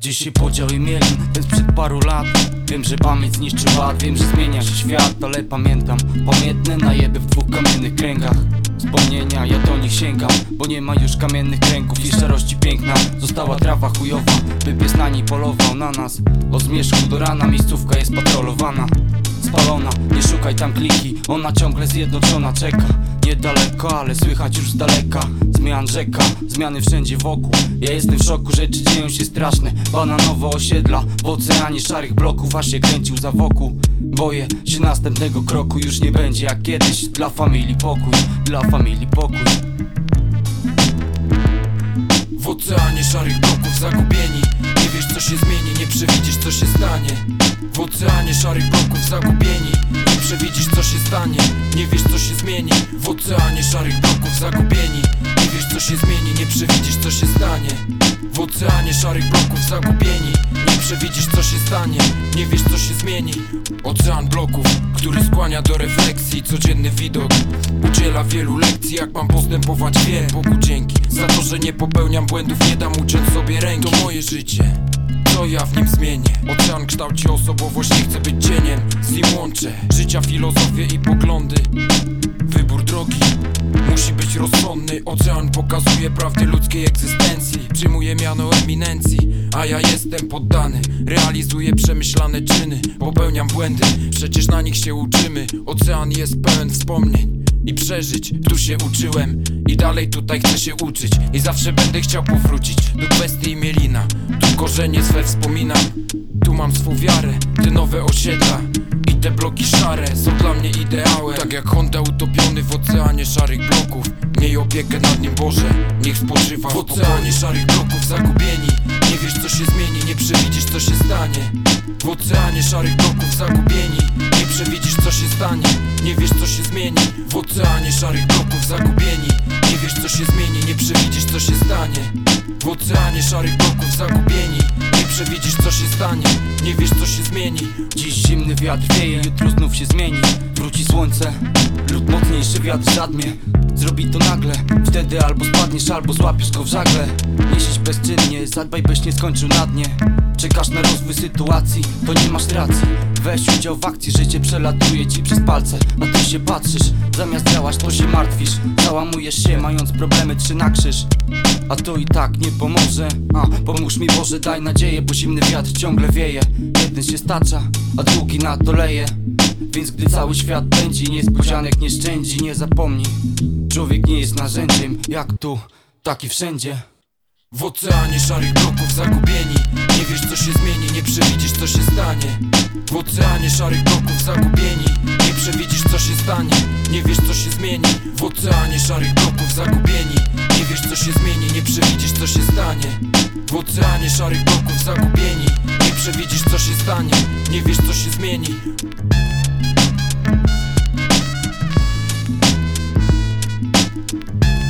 Dzisiaj podział i mieli, ten sprzed paru lat. Wiem, że pamięć zniszczy ład, wiem, że zmienia się świat Ale pamiętam, pamiętne najeby w dwóch kamiennych kręgach. Wspomnienia, ja do nich sięgam Bo nie ma już kamiennych kręgów. I szarości piękna Została trawa chujowa, by pies na niej polował na nas. Od zmierzchu do rana miejscówka jest patrolowana Spalona, nie szukaj tam kliki Ona ciągle zjednoczona czeka. Niedaleko, ale słychać już z daleka Zmian rzeka, zmiany wszędzie wokół. Ja jestem w szoku, rzeczy dzieją się straszne. Bananowe osiedla, w oceanie szarych bloków Aż się kręcił za wokół. Boję się następnego kroku Już nie będzie jak kiedyś. Dla familii pokój, dla familii pokój. W oceanie szarych bloków zagubieni co się zmieni, nie przewidzisz co się stanie. W oceanie szarych bloków zagubieni. Nie przewidzisz co się stanie. Nie wiesz co się zmieni. W oceanie szarych bloków zagubieni. Nie wiesz co się zmieni, nie przewidzisz co się stanie. W oceanie szarych bloków zagubieni. Nie przewidzisz co się stanie. Nie wiesz co się zmieni. Ocean bloków, który skłania do refleksji Codzienny widok. Udziela wielu lekcji Jak mam postępować wiem Bogu dzięki Za to, że nie popełniam błędów Nie dam uciąć sobie ręki. To moje życie co ja w nim zmienię? Ocean kształci osobowość, nie chcę być cieniem. Z nim łączę życia, filozofię i poglądy. Wybór drogi musi być rozsądny. Ocean pokazuje prawdy ludzkiej egzystencji. Przyjmuje miano eminencji, a ja jestem poddany. Realizuję przemyślane czyny, popełniam błędy. Przecież na nich się uczymy. Ocean jest pełen wspomnień i przeżyć. Tu się uczyłem i dalej tutaj chcę się uczyć. I zawsze będę chciał powrócić do kwestii Mielina korzenie swe wspominam. Tu mam swą wiarę, te nowe osiedla i te bloki szare są dla mnie ideałem. Tak jak Honda utopiony w oceanie szarych bloków. Miej opiekę nad nim Boże, niech spoczywa w oceanie szarych bloków zagubieni. Nie wiesz co się zmieni, nie przewidzisz co się stanie. W oceanie szarych bloków zagubieni. Nie przewidzisz co się stanie, nie wiesz co się zmieni. W oceanie szarych bloków zagubieni wiesz co się zmieni, nie przewidzisz co się stanie. W oceanie szarych bloków zagubieni Nie przewidzisz co się stanie, nie wiesz co się zmieni. Dziś zimny wiatr wieje, jutro znów się zmieni. Wróci słońce lub mocniejszy wiatr zadmie Zrobi to nagle, wtedy albo spadniesz, albo złapiesz go w żagle. Nie bezczynnie, zadbaj byś nie skończył na dnie. Czekasz na rozwój sytuacji, to nie masz racji. Weź udział w akcji, życie przelatuje ci przez palce. A ty się patrzysz, zamiast działać to się martwisz. Załamujesz się, mając problemy trzy na krzyż. A to i tak nie pomoże. A, pomóż mi Boże, daj nadzieję Bo zimny wiatr ciągle wieje. Jeden się stacza, a drugi na to leje Więc gdy cały świat pędzi Niespodzianek nie szczędzi, nie zapomnij Człowiek nie jest narzędziem Jak tu, tak i wszędzie. W oceanie szarych bloków zagubieni. Nie wiesz co się zmieni, nie przewidzisz co się stanie. W oceanie szarych bloków zagubieni. Nie przewidzisz co się stanie. Nie wiesz co się zmieni. W oceanie szarych bloków zagubieni. Nie wiesz co się zmieni, nie przewidzisz co się stanie. W oceanie szarych bloków zagubieni. Nie przewidzisz co się stanie. Nie wiesz co się zmieni you